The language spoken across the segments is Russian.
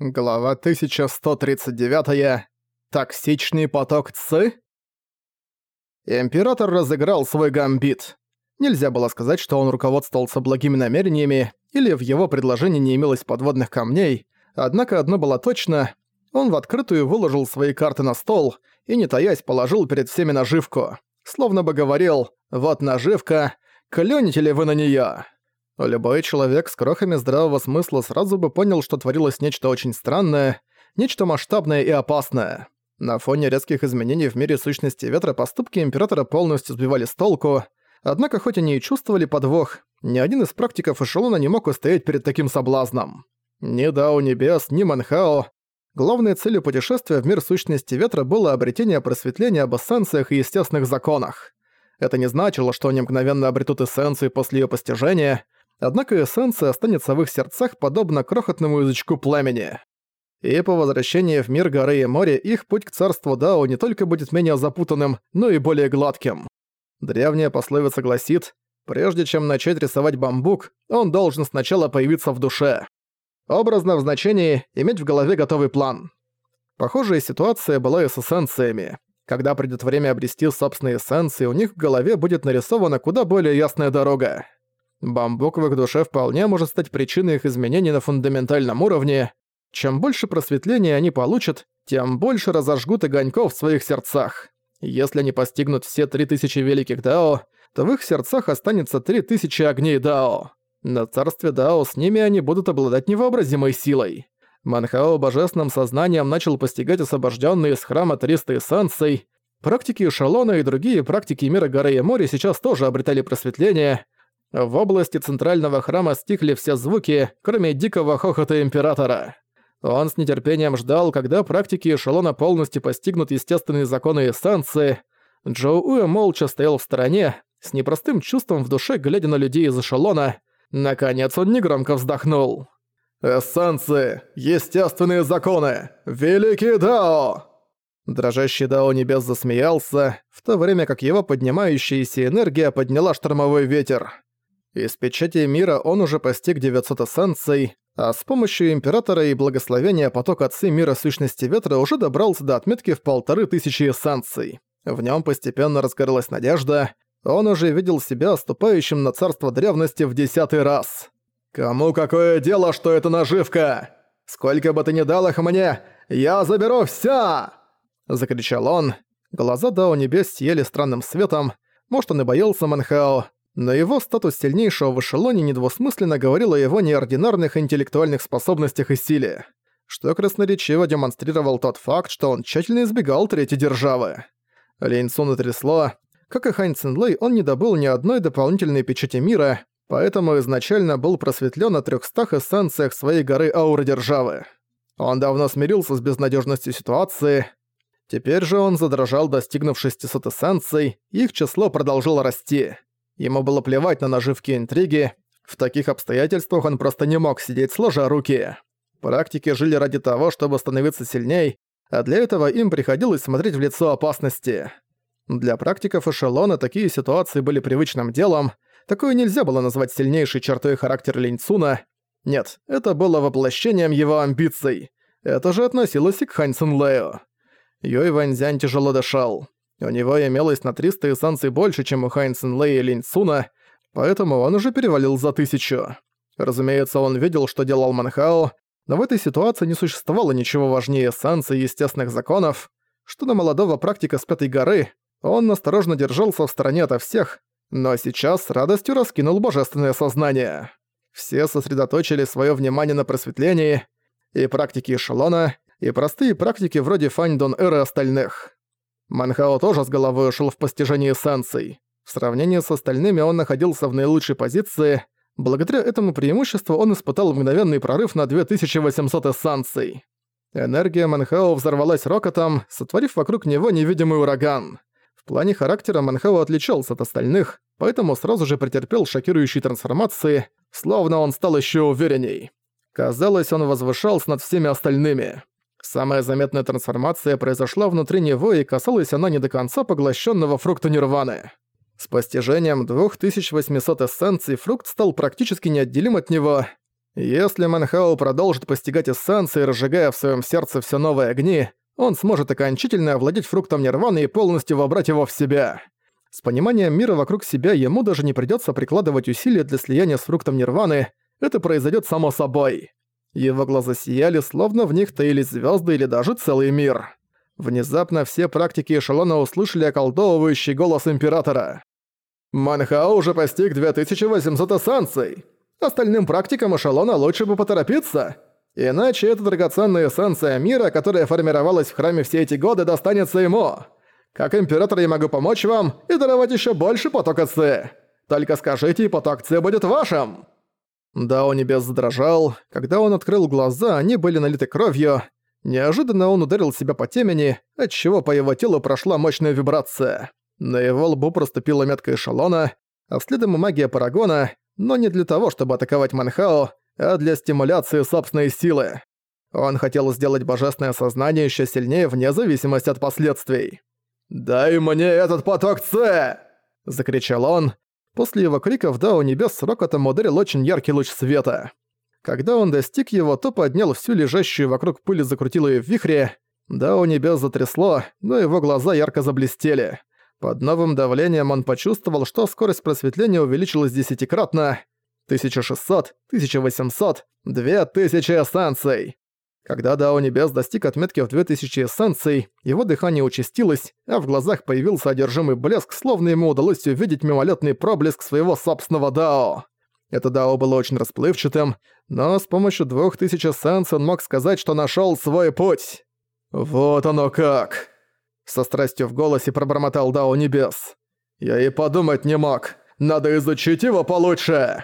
Глава 1139. Токсичный поток ЦИ? Император разыграл свой гамбит. Нельзя было сказать, что он руководствовался благими намерениями, или в его предложении не имелось подводных камней, однако одно было точно – он в открытую выложил свои карты на стол и, не таясь, положил перед всеми наживку. Словно бы говорил «Вот наживка, клюнете ли вы на неё?» Любой человек с крохами здравого смысла сразу бы понял, что творилось нечто очень странное, нечто масштабное и опасное. На фоне резких изменений в мире сущности ветра поступки Императора полностью сбивали с толку, однако хоть они и чувствовали подвох, ни один из практиков эшелона не мог устоять перед таким соблазном. Ни Дао Небес, ни Манхао. Главной целью путешествия в мир сущности ветра было обретение просветления об эссенциях и естественных законах. Это не значило, что они мгновенно обретут эссенцию после её постижения – однако эссенция останется в их сердцах подобно крохотному язычку пламени. И по возвращении в мир горы и моря их путь к царству Дао не только будет менее запутанным, но и более гладким. Древняя пословица гласит, прежде чем начать рисовать бамбук, он должен сначала появиться в душе. Образно в значении иметь в голове готовый план. Похожая ситуация была и с эссенциями. Когда придет время обрести собственные эссенции, у них в голове будет нарисована куда более ясная дорога. Бамбук в их душе вполне может стать причиной их изменений на фундаментальном уровне. Чем больше просветления они получат, тем больше разожгут огоньков в своих сердцах. Если они постигнут все 3000 великих Дао, то в их сердцах останется 3000 огней Дао. На царстве Дао с ними они будут обладать невообразимой силой. Манхао божественным сознанием начал постигать освобожденные из храма 300 эссенций. Практики эшелона и другие практики мира горы и моря сейчас тоже обретали просветление – в области центрального храма стихли все звуки, кроме дикого хохота Императора. Он с нетерпением ждал, когда практики эшелона полностью постигнут естественные законы эссенции. Джоу Уэ молча стоял в стороне, с непростым чувством в душе, глядя на людей из эшелона. Наконец он негромко вздохнул. «Эссенции! Естественные законы! Великий Дао!» Дрожащий Дао Небес засмеялся, в то время как его поднимающаяся энергия подняла штормовой ветер. Из печати мира он уже постиг 900 эссенций, а с помощью Императора и благословения поток Отцы Мира Сущности Ветра уже добрался до отметки в полторы тысячи эссенций. В нем постепенно разгорелась надежда, он уже видел себя ступающим на царство древности в десятый раз. «Кому какое дело, что это наживка? Сколько бы ты ни дал их мне, я заберу вся!» Закричал он. Глаза Дао Небес сияли странным светом, может он и боялся Манхао, но его статус сильнейшего в эшелоне недвусмысленно говорил о его неординарных интеллектуальных способностях и силе, что красноречиво демонстрировал тот факт, что он тщательно избегал третьей державы. Лень Цуна трясло. Как и Хань Цинлэй, он не добыл ни одной дополнительной печати мира, поэтому изначально был просветлен о 300 эссенциях своей горы ауры державы. Он давно смирился с безнадежностью ситуации. Теперь же он задрожал, достигнув 600 эссенций, их число продолжило расти. Ему было плевать на наживки и интриги. В таких обстоятельствах он просто не мог сидеть сложа руки. Практики жили ради того, чтобы становиться сильней, а для этого им приходилось смотреть в лицо опасности. Для практиков эшелона такие ситуации были привычным делом, такое нельзя было назвать сильнейшей чертой характера Линьцуна. Нет, это было воплощением его амбиций. Это же относилось и к Хань Цинлэю. Юй Ваньзянь тяжело дышал. У него имелось на 300 эссенций больше, чем у Хайн Лэй и Линь Цуна, поэтому он уже перевалил за тысячу. Разумеется, он видел, что делал Манхао, но в этой ситуации не существовало ничего важнее эссенции естественных законов. Что до молодого практика с Пятой горы, он осторожно держался в стороне ото всех, но сейчас с радостью раскинул божественное сознание. Все сосредоточили свое внимание на просветлении, и практики эшелона, и простые практики вроде Фаньдон Эры остальных. Манхао тоже с головой ушел в постижение эссенций. В сравнении с остальными он находился в наилучшей позиции. Благодаря этому преимуществу он испытал мгновенный прорыв на 2800 эссенций. Энергия Манхао взорвалась рокотом, сотворив вокруг него невидимый ураган. В плане характера Манхао отличался от остальных, поэтому сразу же претерпел шокирующие трансформации, словно он стал еще уверенней. Казалось, он возвышался над всеми остальными. Самая заметная трансформация произошла внутри него и касалась она не до конца поглощенного фрукта нирваны. С постижением 2800 эссенций фрукт стал практически неотделим от него. Если Манхао продолжит постигать эссенции, разжигая в своем сердце все новые огни, он сможет окончательно овладеть фруктом нирваны и полностью вобрать его в себя. С пониманием мира вокруг себя ему даже не придется прикладывать усилия для слияния с фруктом нирваны, это произойдет само собой. Его глаза сияли, словно в них таились звезды или даже целый мир. Внезапно все практики эшелона услышали околдовывающий голос Императора. «Манхао уже постиг 2800 эссенций. Остальным практикам эшелона лучше бы поторопиться. Иначе эта драгоценная эссенция мира, которая формировалась в храме все эти годы, достанется ему. Как Император я могу помочь вам и даровать еще больше потока Ци. Только скажите, и поток Ци будет вашим!» Дао Небес задрожал. Когда он открыл глаза, они были налиты кровью, Неожиданно он ударил себя по темени, отчего по его телу прошла мощная вибрация. На его лбу проступила метка эшелона, а вследом и магия Парагона, но не для того, чтобы атаковать Манхао, а для стимуляции собственной силы. Он хотел сделать божественное сознание еще сильнее вне зависимости от последствий. «Дай мне этот поток С!» – закричал он. После его криков Дао Небес с рокотом ударил очень яркий луч света. Когда он достиг его, то поднял всю лежащую вокруг пыль и закрутил её в вихре. Да, у небес затрясло, но его глаза ярко заблестели. Под новым давлением он почувствовал, что скорость просветления увеличилась десятикратно. 1600, 1800, 2000 эссенций. Когда Дао Небес достиг отметки в 2000 эссенций, его дыхание участилось, а в глазах появился одержимый блеск, словно ему удалось увидеть мимолетный проблеск своего собственного Дао. Это Дао было очень расплывчатым, но с помощью двух тысяч эссенций он мог сказать, что нашёл свой путь. «Вот оно как!» Со страстью в голосе пробормотал Дао Небес. «Я и подумать не мог. Надо изучить его получше!»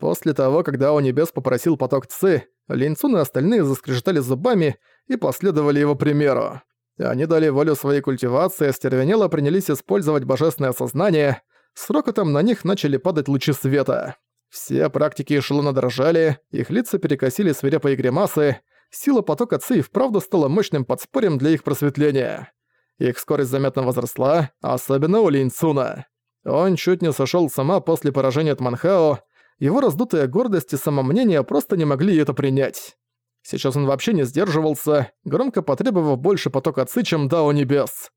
После того, как Дао Небес попросил поток Ци, Линцун и остальные заскрежетали зубами и последовали его примеру. Они дали волю своей культивации, остервенело принялись использовать божественное сознание, с рокотом на них начали падать лучи света. Все практики эшелона дрожали, их лица перекосили свирепые гримасы, сила потока Ци вправду стала мощным подспорьем для их просветления. Их скорость заметно возросла, особенно у Линьцуна. Он чуть не сошёл сама после поражения от Манхао, его раздутая гордость и самомнение просто не могли это принять. Сейчас он вообще не сдерживался, громко потребовав больше потока Ци, чем Дао Небес.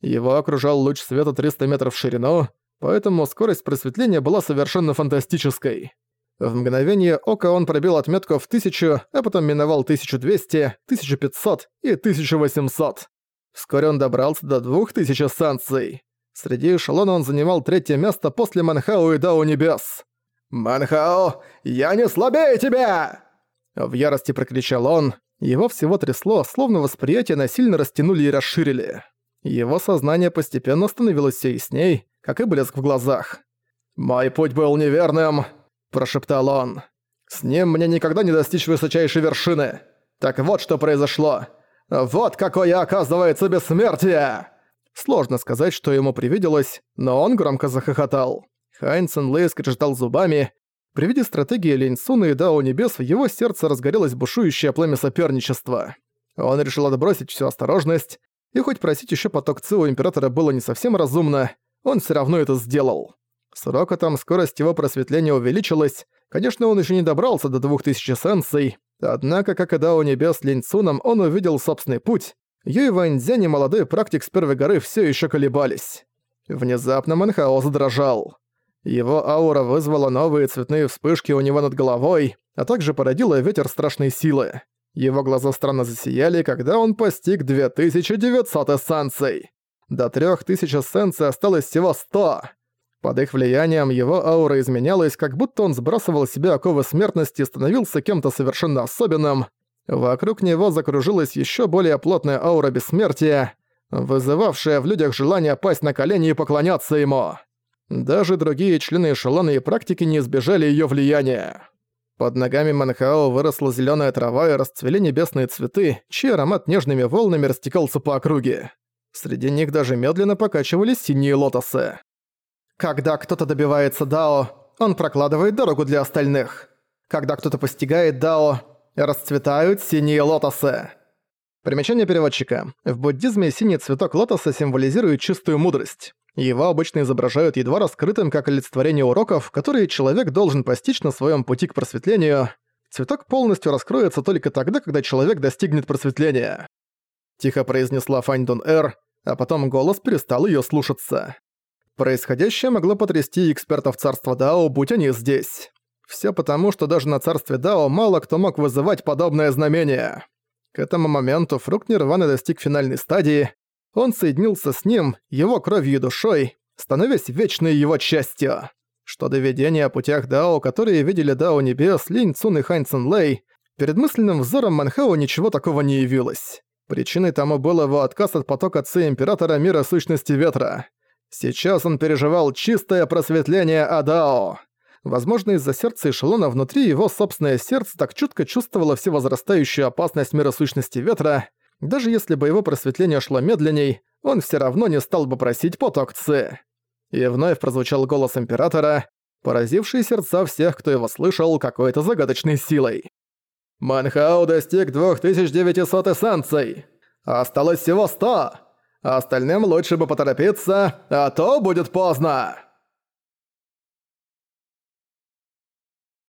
Его окружал луч света 300 метров в ширину, поэтому скорость просветления была совершенно фантастической. В мгновение ока он пробил отметку в 1000, а потом миновал 1200, 1500 и 1800. Вскоре он добрался до 2000 станций. Среди эшелона он занимал третье место после Манхао и Дао Небес. «Манхао, я не слабее тебя!» В ярости прокричал он. Его всего трясло, словно восприятие насильно растянули и расширили. Его сознание постепенно становилось ясней, как и блеск в глазах. «Мой путь был неверным», – прошептал он. «С ним мне никогда не достичь высочайшей вершины. Так вот что произошло. Вот какое оказывается бессмертие!» Сложно сказать, что ему привиделось, но он громко захохотал. Хайнсен Лэй скрежетал зубами. При виде стратегии Линьсуна и Дао Небес в его сердце разгорелось бушующее пламя соперничества. Он решил отбросить всю осторожность, и хоть просить еще поток Ци у Императора было не совсем разумно, он все равно это сделал. С рокотом скорость его просветления увеличилась, конечно, он еще не добрался до 2000 эссенций, однако, как и Дао Небес Линьцуном, он увидел собственный путь. Юй Ваньцзянь и молодой практик с первой горы все еще колебались. Внезапно Манхао задрожал. Его аура вызвала новые цветные вспышки у него над головой, а также породила ветер страшной силы. Его глаза странно засияли, когда он постиг 2900 эссенций. До трех тысяч эссенций осталось всего сто. Под их влиянием его аура изменялась, как будто он сбрасывал себе оковы смертности и становился кем-то совершенно особенным. Вокруг него закружилась еще более плотная аура бессмертия, вызывавшая в людях желание пасть на колени и поклоняться ему. Даже другие члены эшелона и практики не избежали ее влияния. Под ногами Манхао выросла зеленая трава и расцвели небесные цветы, чей аромат нежными волнами растекался по округе. Среди них даже медленно покачивались синие лотосы. Когда кто-то добивается Дао, он прокладывает дорогу для остальных. Когда кто-то постигает Дао, расцветают синие лотосы. Примечание переводчика. В буддизме синий цветок лотоса символизирует чистую мудрость. Его обычно изображают едва раскрытым как олицетворение уроков, которые человек должен постичь на своем пути к просветлению. Цветок полностью раскроется только тогда, когда человек достигнет просветления. Тихо произнесла Фань Дун Эр, а потом голос перестал её слушаться. Происходящее могло потрясти экспертов царства Дао, будь они здесь. Всё потому, что даже на царстве Дао мало кто мог вызывать подобное знамение. К этому моменту фрукт Нирваны достиг финальной стадии, он соединился с ним, его кровью и душой, становясь вечной его частью. Что до видения о путях Дао, которые видели Дао Небес, Линь Цун и Хань Цин Лэй, перед мысленным взором Манхао ничего такого не явилось. Причиной тому был его отказ от потока Ци Императора Мира Сущности Ветра. Сейчас он переживал чистое просветление Адао. Возможно, из-за сердца эшелона внутри его собственное сердце так чутко чувствовало всевозрастающую опасность мира сущности ветра. Даже если бы его просветление шло медленней, он все равно не стал бы просить поток Ци. И вновь прозвучал голос Императора, поразивший сердца всех, кто его слышал, какой-то загадочной силой. Манхау достиг 2900 эссенций. Осталось всего 100. Остальным лучше бы поторопиться, а то будет поздно.